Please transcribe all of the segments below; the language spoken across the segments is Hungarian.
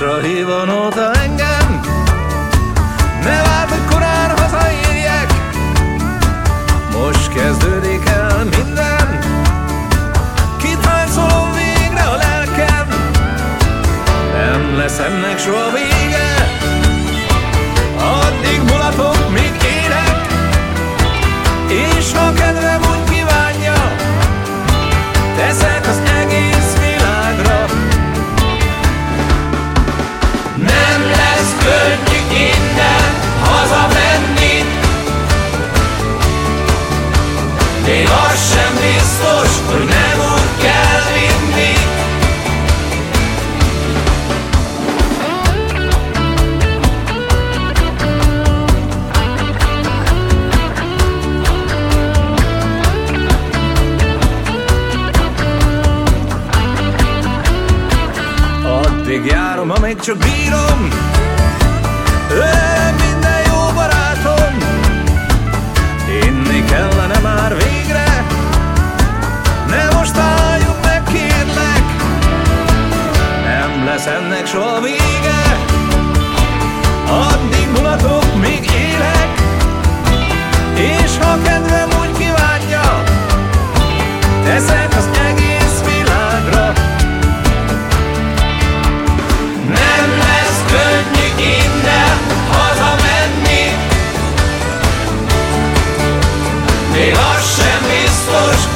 harcra hívanóta engem Ne várd, hogy korán hazaírjek Most kezdődik el minden. Kitáncolom végre a lelkem? Nem lesz ennek soha vége. Addig járom, amíg csak bírom. Ő minden jó barátom. Inni kellene már végre. Ne most álljunk meg, kérlek. Nem lesz ennek soha vége. Addig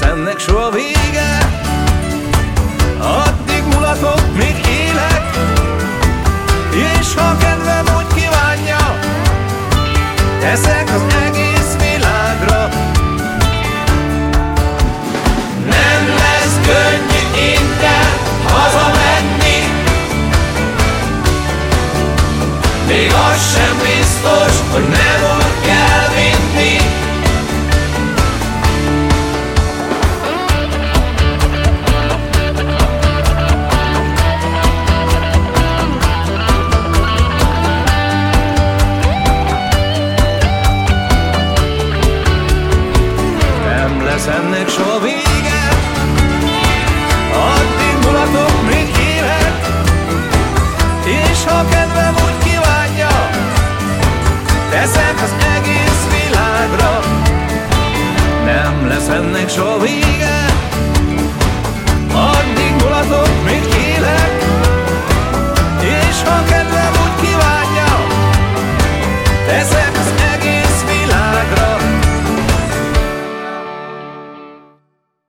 lesz ennek soha vége. Addig mulatok, még élek. És ha kedvem úgy kívánja Teszek az egész világra. Nem lesz könnyű innen hazamenni. Még az sem biztos, hogy nem Eszed az egész világra. Nem lesz ennek soha vége.